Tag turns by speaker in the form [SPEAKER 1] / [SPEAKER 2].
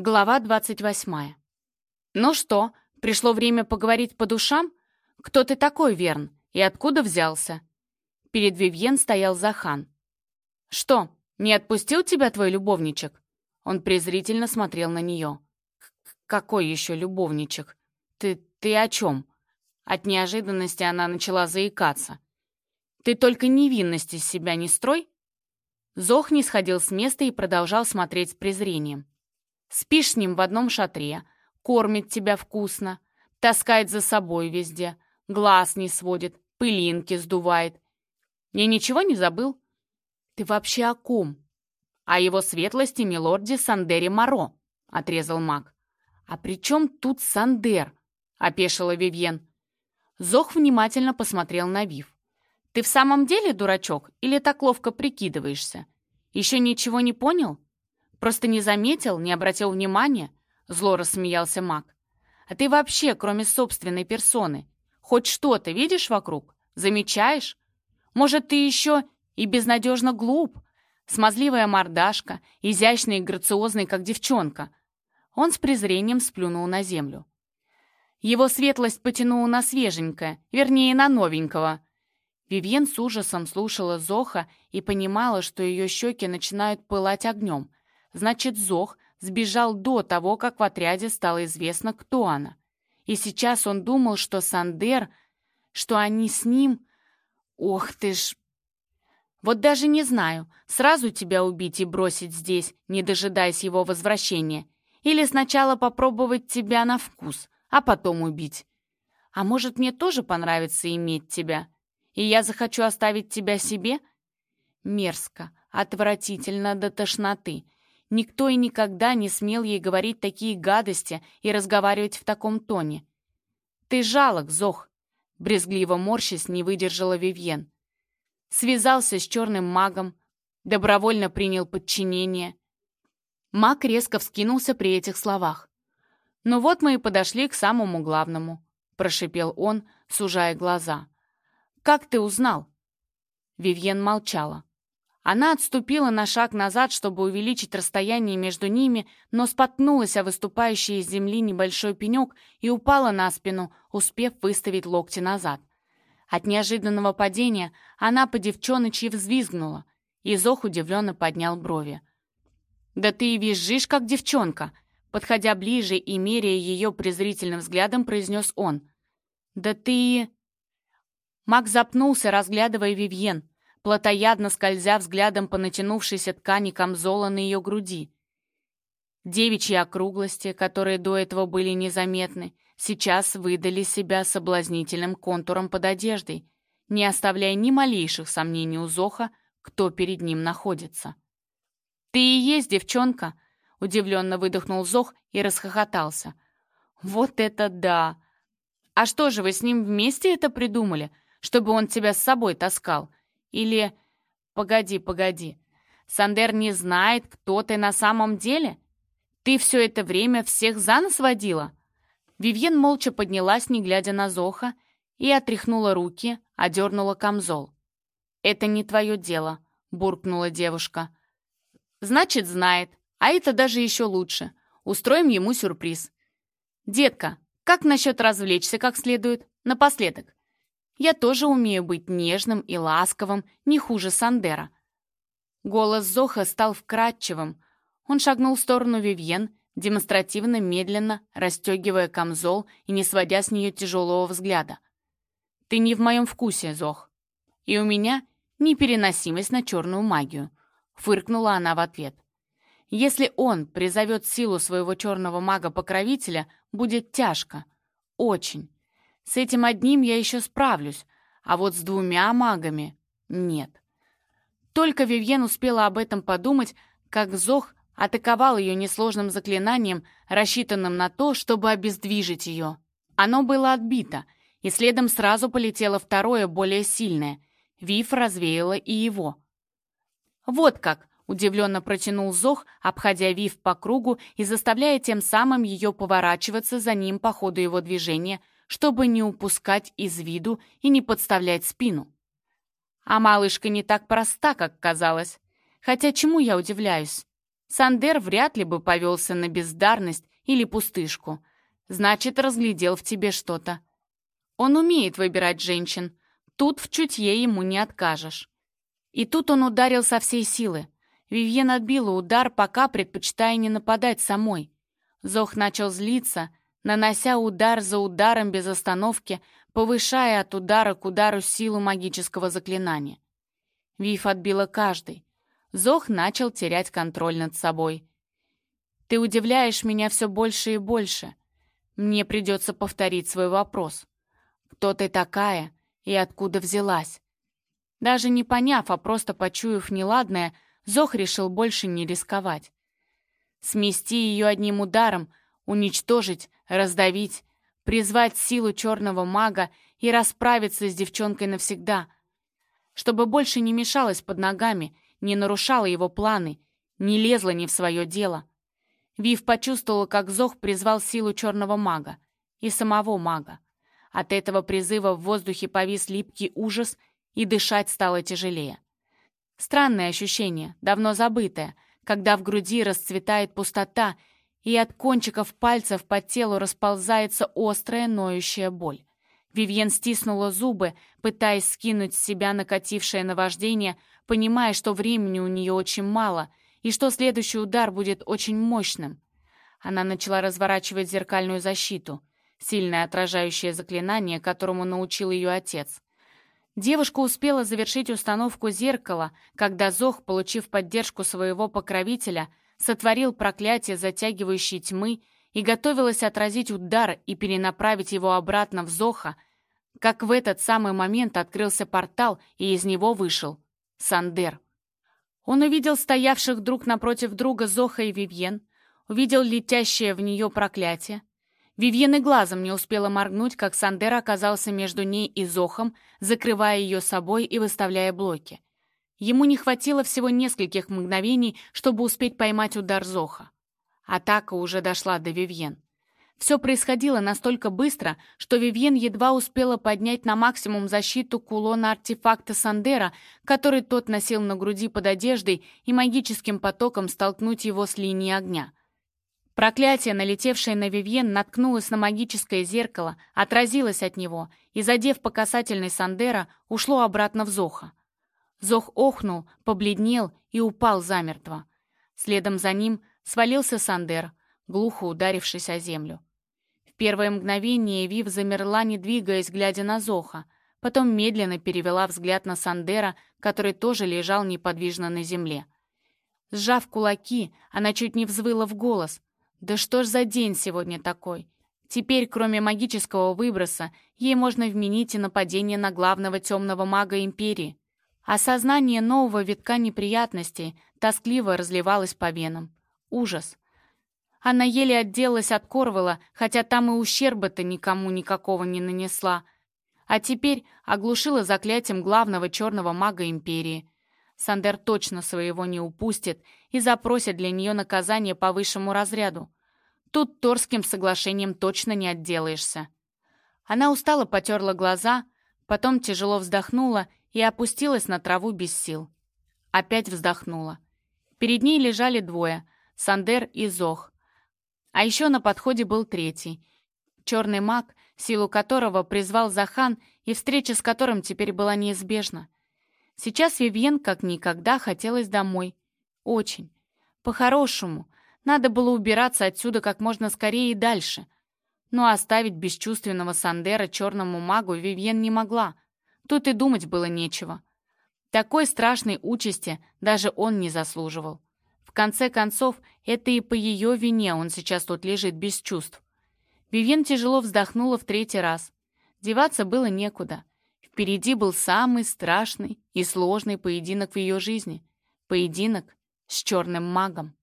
[SPEAKER 1] Глава 28. «Ну что, пришло время поговорить по душам? Кто ты такой, Верн, и откуда взялся?» Перед Вивьен стоял Захан. «Что, не отпустил тебя твой любовничек?» Он презрительно смотрел на нее. «Какой еще любовничек? Ты, ты о чем?» От неожиданности она начала заикаться. «Ты только невинность из себя не строй!» Зох не сходил с места и продолжал смотреть с презрением. Спишь с ним в одном шатре, кормит тебя вкусно, таскает за собой везде, глаз не сводит, пылинки сдувает. Я ничего не забыл? Ты вообще о ком? О его светлости милорде Сандере Моро, отрезал маг. А при чем тут Сандер? Опешила Вивьен. Зох внимательно посмотрел на Вив. «Ты в самом деле дурачок или так ловко прикидываешься? Еще ничего не понял?» Просто не заметил, не обратил внимания?» Зло рассмеялся маг. «А ты вообще, кроме собственной персоны, хоть что-то видишь вокруг? Замечаешь? Может, ты еще и безнадежно глуп? Смазливая мордашка, изящный и грациозный, как девчонка». Он с презрением сплюнул на землю. Его светлость потянула на свеженькое, вернее, на новенького. Вивьен с ужасом слушала Зоха и понимала, что ее щеки начинают пылать огнем, Значит, Зох сбежал до того, как в отряде стало известно, кто она. И сейчас он думал, что Сандер, что они с ним... Ох ты ж... Вот даже не знаю, сразу тебя убить и бросить здесь, не дожидаясь его возвращения, или сначала попробовать тебя на вкус, а потом убить. А может, мне тоже понравится иметь тебя, и я захочу оставить тебя себе? Мерзко, отвратительно до тошноты — Никто и никогда не смел ей говорить такие гадости и разговаривать в таком тоне. «Ты жалок, Зох!» — брезгливо морщись не выдержала Вивьен. Связался с черным магом, добровольно принял подчинение. Маг резко вскинулся при этих словах. «Ну вот мы и подошли к самому главному», — прошипел он, сужая глаза. «Как ты узнал?» Вивьен молчала. Она отступила на шаг назад, чтобы увеличить расстояние между ними, но споткнулась о выступающий из земли небольшой пенек и упала на спину, успев выставить локти назад. От неожиданного падения она по девчоночьи взвизгнула, и Зох удивленно поднял брови. «Да ты и визжишь, как девчонка!» Подходя ближе и меряя ее презрительным взглядом, произнес он. «Да ты...» Мак запнулся, разглядывая Вивьен, плотоядно скользя взглядом по натянувшейся ткани камзола на ее груди. Девичьи округлости, которые до этого были незаметны, сейчас выдали себя соблазнительным контуром под одеждой, не оставляя ни малейших сомнений у Зоха, кто перед ним находится. «Ты и есть девчонка!» — удивленно выдохнул Зох и расхохотался. «Вот это да! А что же вы с ним вместе это придумали, чтобы он тебя с собой таскал? Или... Погоди, погоди. Сандер не знает, кто ты на самом деле? Ты все это время всех за нос водила?» Вивьен молча поднялась, не глядя на Зоха, и отряхнула руки, одернула камзол. «Это не твое дело», — буркнула девушка. «Значит, знает, а это даже еще лучше. Устроим ему сюрприз. Детка, как насчет развлечься как следует? Напоследок. Я тоже умею быть нежным и ласковым, не хуже Сандера». Голос Зоха стал вкрадчивым. Он шагнул в сторону Вивьен, демонстративно медленно расстегивая камзол и не сводя с нее тяжелого взгляда. «Ты не в моем вкусе, Зох. И у меня непереносимость на черную магию», — фыркнула она в ответ. «Если он призовет силу своего черного мага-покровителя, будет тяжко. Очень. С этим одним я еще справлюсь, а вот с двумя магами нет. Только Вивьен успела об этом подумать, как Зох атаковал ее несложным заклинанием, рассчитанным на то, чтобы обездвижить ее. Оно было отбито, и следом сразу полетело второе, более сильное. Вив развеяла и его. «Вот как!» — удивленно протянул Зох, обходя Вив по кругу и заставляя тем самым ее поворачиваться за ним по ходу его движения — чтобы не упускать из виду и не подставлять спину. А малышка не так проста, как казалось. Хотя чему я удивляюсь? Сандер вряд ли бы повелся на бездарность или пустышку. Значит, разглядел в тебе что-то. Он умеет выбирать женщин. Тут в чутье ему не откажешь. И тут он ударил со всей силы. Вивьен отбила удар, пока предпочитая не нападать самой. Зох начал злиться, нанося удар за ударом без остановки, повышая от удара к удару силу магического заклинания. Вив отбила каждый. Зох начал терять контроль над собой. «Ты удивляешь меня все больше и больше. Мне придется повторить свой вопрос. Кто ты такая и откуда взялась?» Даже не поняв, а просто почуяв неладное, Зох решил больше не рисковать. Смести ее одним ударом, уничтожить, раздавить, призвать силу черного мага и расправиться с девчонкой навсегда, чтобы больше не мешалась под ногами не нарушала его планы, не лезла не в свое дело. Вив почувствовала, как Зох призвал силу черного мага и самого мага. От этого призыва в воздухе повис липкий ужас, и дышать стало тяжелее. Странное ощущение, давно забытое, когда в груди расцветает пустота, и от кончиков пальцев по телу расползается острая ноющая боль. Вивьен стиснула зубы, пытаясь скинуть с себя накатившее наваждение, понимая, что времени у нее очень мало и что следующий удар будет очень мощным. Она начала разворачивать зеркальную защиту, сильное отражающее заклинание, которому научил ее отец. Девушка успела завершить установку зеркала, когда Зох, получив поддержку своего покровителя, сотворил проклятие затягивающей тьмы и готовилась отразить удар и перенаправить его обратно в Зоха, как в этот самый момент открылся портал, и из него вышел Сандер. Он увидел стоявших друг напротив друга Зоха и Вивьен, увидел летящее в нее проклятие. Вивьен и глазом не успела моргнуть, как Сандер оказался между ней и Зохом, закрывая ее собой и выставляя блоки. Ему не хватило всего нескольких мгновений, чтобы успеть поймать удар Зоха. Атака уже дошла до Вивьен. Все происходило настолько быстро, что Вивьен едва успела поднять на максимум защиту кулона артефакта Сандера, который тот носил на груди под одеждой, и магическим потоком столкнуть его с линией огня. Проклятие, налетевшее на Вивьен, наткнулось на магическое зеркало, отразилось от него и, задев по касательной Сандера, ушло обратно в Зоха. Зох охнул, побледнел и упал замертво. Следом за ним свалился Сандер, глухо ударившись о землю первое мгновение Вив замерла, не двигаясь, глядя на Зоха. Потом медленно перевела взгляд на Сандера, который тоже лежал неподвижно на земле. Сжав кулаки, она чуть не взвыла в голос. «Да что ж за день сегодня такой?» Теперь, кроме магического выброса, ей можно вменить и нападение на главного темного мага Империи. Осознание нового витка неприятностей тоскливо разливалось по венам. Ужас. Она еле отделалась от Корвала, хотя там и ущерба-то никому никакого не нанесла. А теперь оглушила заклятием главного черного мага Империи. Сандер точно своего не упустит и запросит для нее наказание по высшему разряду. Тут Торским соглашением точно не отделаешься. Она устало потерла глаза, потом тяжело вздохнула и опустилась на траву без сил. Опять вздохнула. Перед ней лежали двое — Сандер и Зох. А еще на подходе был третий. Черный маг, силу которого призвал Захан и встреча с которым теперь была неизбежна. Сейчас Вивьен как никогда хотелось домой. Очень. По-хорошему. Надо было убираться отсюда как можно скорее и дальше. Но оставить бесчувственного Сандера черному магу Вивьен не могла. Тут и думать было нечего. Такой страшной участи даже он не заслуживал. В конце концов, это и по ее вине он сейчас тут лежит без чувств. Вивен тяжело вздохнула в третий раз. Деваться было некуда. Впереди был самый страшный и сложный поединок в ее жизни. Поединок с черным магом.